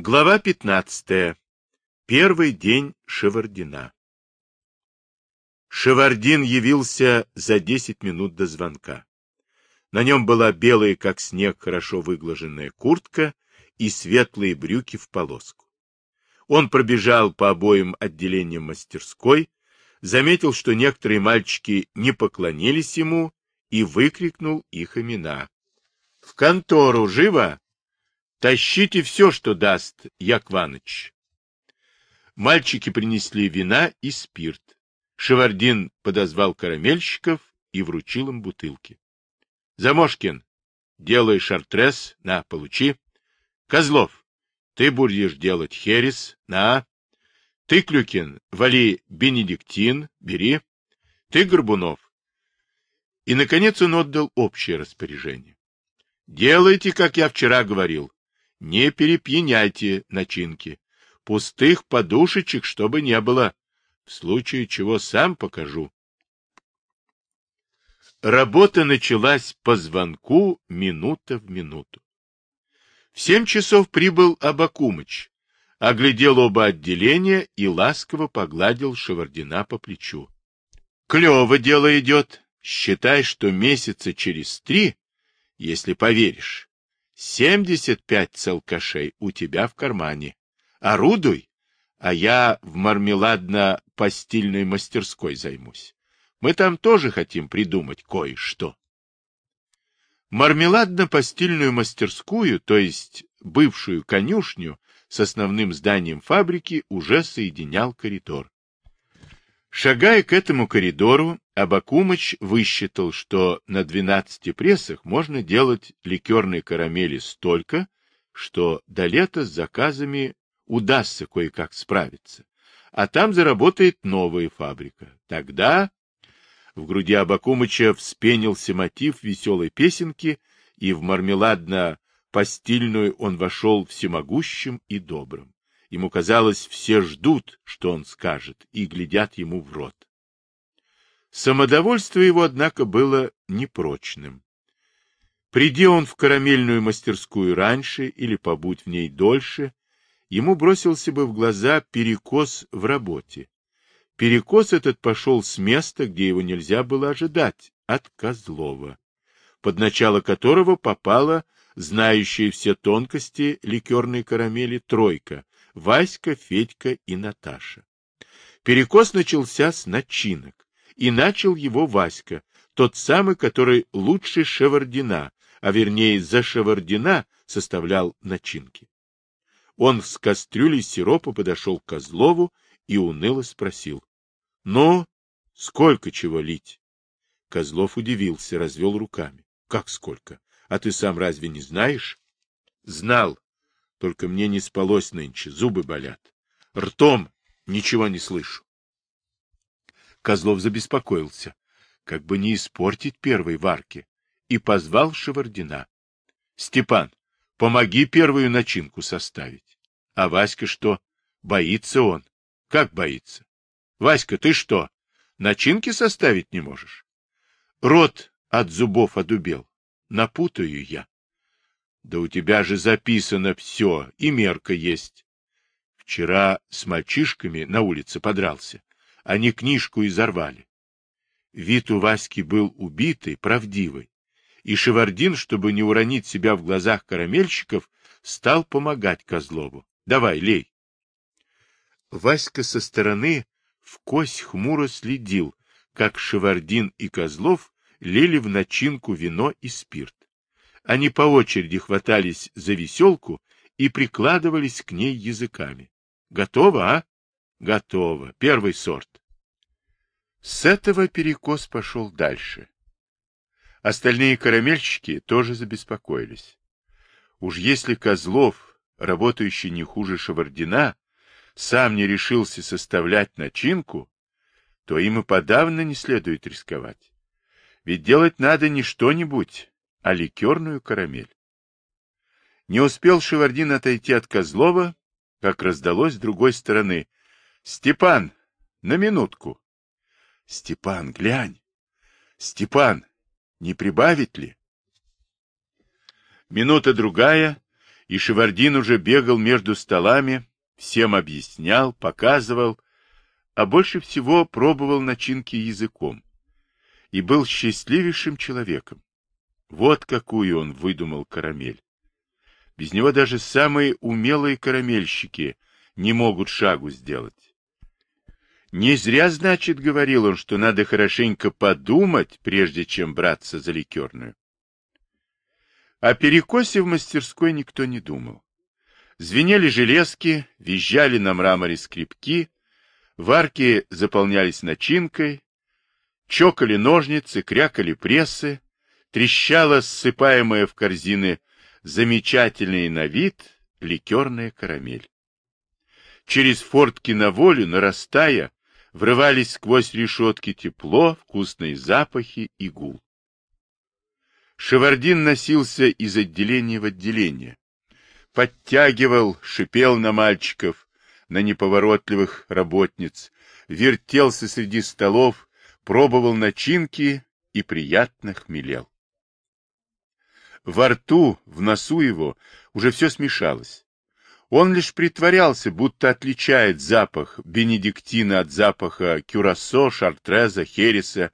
Глава 15. Первый день Шевардина. Шевардин явился за 10 минут до звонка. На нем была белая, как снег, хорошо выглаженная куртка и светлые брюки в полоску. Он пробежал по обоим отделениям мастерской, заметил, что некоторые мальчики не поклонились ему и выкрикнул их имена. — В контору, живо! Тащите все, что даст Якваныч. Мальчики принесли вина и спирт. Шевардин подозвал карамельщиков и вручил им бутылки. — Замошкин, делай шартрес, на, получи. Козлов, ты будешь делать херес, на. Ты, Клюкин, вали бенедиктин, бери. Ты, Горбунов. И, наконец, он отдал общее распоряжение. Делайте, как я вчера говорил. Не перепьяняйте начинки. Пустых подушечек, чтобы не было. В случае чего сам покажу. Работа началась по звонку минута в минуту. В семь часов прибыл Абакумыч, оглядел оба отделения и ласково погладил Шевардина по плечу. — Клево дело идет. Считай, что месяца через три, если поверишь, Семьдесят пять целкашей у тебя в кармане. Орудуй, а я в мармеладно-постильной мастерской займусь. Мы там тоже хотим придумать кое-что. Мармеладно-постильную мастерскую, то есть бывшую конюшню, с основным зданием фабрики уже соединял коридор. Шагая к этому коридору, Абакумыч высчитал, что на 12 прессах можно делать ликерные карамели столько, что до лета с заказами удастся кое-как справиться. А там заработает новая фабрика. Тогда в груди Абакумыча вспенился мотив веселой песенки, и в мармеладно-постильную он вошел всемогущим и добрым. Ему казалось, все ждут, что он скажет, и глядят ему в рот. Самодовольство его, однако, было непрочным. Приди он в карамельную мастерскую раньше или побудь в ней дольше, ему бросился бы в глаза перекос в работе. Перекос этот пошел с места, где его нельзя было ожидать, от Козлова, под начало которого попала знающая все тонкости ликерной карамели тройка, Васька, Федька и Наташа. Перекос начался с начинок, и начал его Васька, тот самый, который лучше Шевардина, а вернее за Шевардина составлял начинки. Он с кастрюлей сиропа подошел к Козлову и уныло спросил. — Ну, сколько чего лить? Козлов удивился, развел руками. — Как сколько? А ты сам разве не знаешь? — Знал, только мне не спалось нынче, зубы болят. Ртом ничего не слышу. Козлов забеспокоился, как бы не испортить первой варки, и позвал Шевардина. — Степан, помоги первую начинку составить. А Васька что? Боится он. Как боится? Васька, ты что, начинки составить не можешь? Рот от зубов одубел. Напутаю я. Да у тебя же записано все, и мерка есть. Вчера с мальчишками на улице подрался. Они книжку изорвали. Вид у Васьки был убитый, правдивый. И Шевардин, чтобы не уронить себя в глазах карамельщиков, стал помогать Козлову. Давай, лей. Васька со стороны в кость хмуро следил, как Шевардин и Козлов лили в начинку вино и спирт. Они по очереди хватались за веселку и прикладывались к ней языками. Готово, а? Готово. Первый сорт. С этого перекос пошел дальше. Остальные карамельщики тоже забеспокоились. Уж если Козлов, работающий не хуже Шевардина, сам не решился составлять начинку, то им и подавно не следует рисковать. Ведь делать надо не что-нибудь, а ликерную карамель. Не успел Шевардин отойти от Козлова, как раздалось с другой стороны. — Степан, на минутку. — Степан, глянь. — Степан, не прибавить ли? Минута другая, И Шевардин уже бегал между столами, всем объяснял, показывал, а больше всего пробовал начинки языком. И был счастливейшим человеком. Вот какую он выдумал карамель. Без него даже самые умелые карамельщики не могут шагу сделать. Не зря, значит, говорил он, что надо хорошенько подумать, прежде чем браться за ликерную. О перекосе в мастерской никто не думал. Звенели железки, визжали на мраморе скрипки, варки заполнялись начинкой, чокали ножницы, крякали прессы, трещала ссыпаемая в корзины замечательный на вид ликерная карамель. Через фортки на волю, нарастая, врывались сквозь решетки тепло, вкусные запахи и гул. Шевардин носился из отделения в отделение. Подтягивал, шипел на мальчиков, на неповоротливых работниц, вертелся среди столов, пробовал начинки и приятно хмелел. Во рту, в носу его уже все смешалось. Он лишь притворялся, будто отличает запах бенедиктина от запаха кюрасо, шартреза, хереса,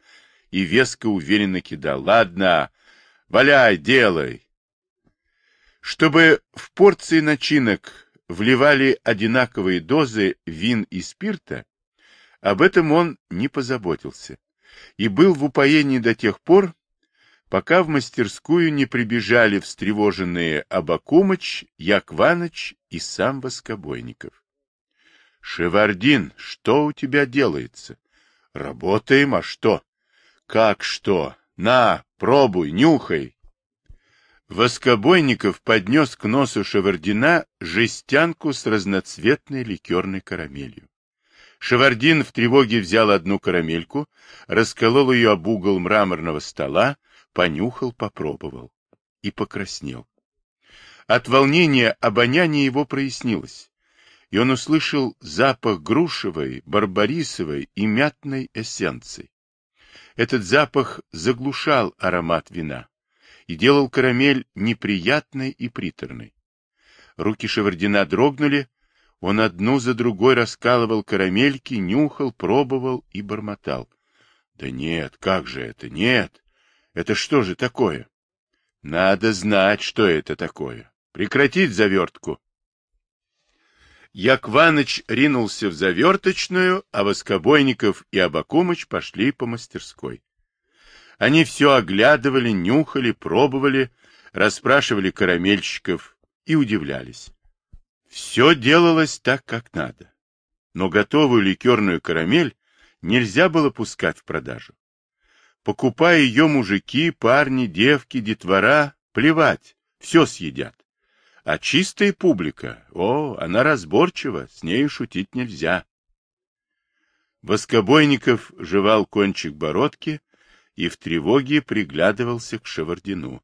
и веско уверенно кидал. Ладно, валяй, делай. Чтобы в порции начинок вливали одинаковые дозы вин и спирта, об этом он не позаботился и был в упоении до тех пор, пока в мастерскую не прибежали встревоженные Абакумыч, Якваныч и сам Воскобойников. — Шевардин, что у тебя делается? — Работаем, а что? — Как что? На, пробуй, нюхай. Воскобойников поднес к носу Шевардина жестянку с разноцветной ликерной карамелью. Шевардин в тревоге взял одну карамельку, расколол ее об угол мраморного стола, понюхал, попробовал и покраснел. От волнения обоняние его прояснилось, и он услышал запах грушевой, барбарисовой и мятной эссенции. Этот запах заглушал аромат вина и делал карамель неприятной и приторной. Руки Шевардина дрогнули, он одну за другой раскалывал карамельки, нюхал, пробовал и бормотал. — Да нет, как же это, нет! Это что же такое? Надо знать, что это такое. Прекратить завертку. Якваныч ринулся в заверточную, а Воскобойников и Абакумыч пошли по мастерской. Они все оглядывали, нюхали, пробовали, расспрашивали карамельщиков и удивлялись. Все делалось так, как надо. Но готовую ликерную карамель нельзя было пускать в продажу. Покупая ее мужики, парни, девки, детвора, плевать, все съедят. А чистая публика, о, она разборчива, с нею шутить нельзя. Воскобойников жевал кончик бородки и в тревоге приглядывался к Шевардину.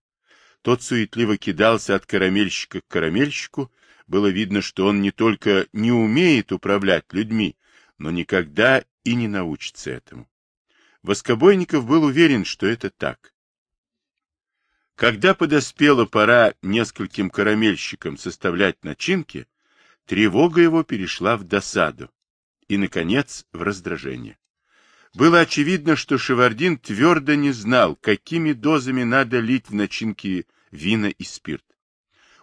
Тот суетливо кидался от карамельщика к карамельщику. Было видно, что он не только не умеет управлять людьми, но никогда и не научится этому. Воскобойников был уверен, что это так. Когда подоспела пора нескольким карамельщикам составлять начинки, тревога его перешла в досаду и, наконец, в раздражение. Было очевидно, что Шевардин твердо не знал, какими дозами надо лить в начинки вина и спирт.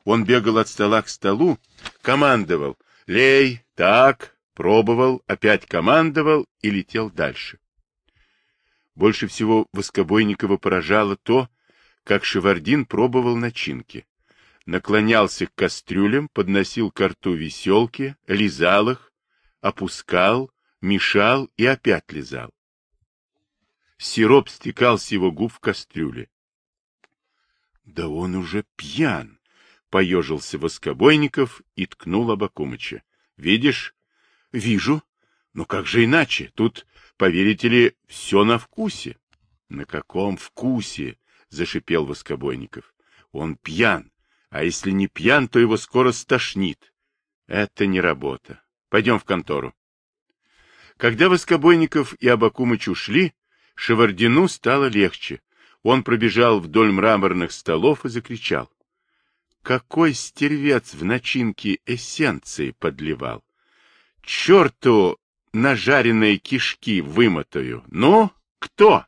Он бегал от стола к столу, командовал «Лей, так», пробовал, опять командовал и летел дальше. Больше всего Воскобойникова поражало то, как Шевардин пробовал начинки. Наклонялся к кастрюлям, подносил к рту веселки, лизал их, опускал, мешал и опять лизал. Сироп стекал с его губ в кастрюле. — Да он уже пьян! — поежился Воскобойников и ткнул Абакумыча. — Видишь? — Вижу. Но как же иначе? Тут Поверите ли, все на вкусе. — На каком вкусе? — зашипел Воскобойников. — Он пьян, а если не пьян, то его скоро стошнит. Это не работа. Пойдем в контору. Когда Воскобойников и Абакумыч ушли, Шевардину стало легче. Он пробежал вдоль мраморных столов и закричал. — какой стервец в начинке эссенции подливал. Черту на жареные кишки вымотаю. Ну, кто?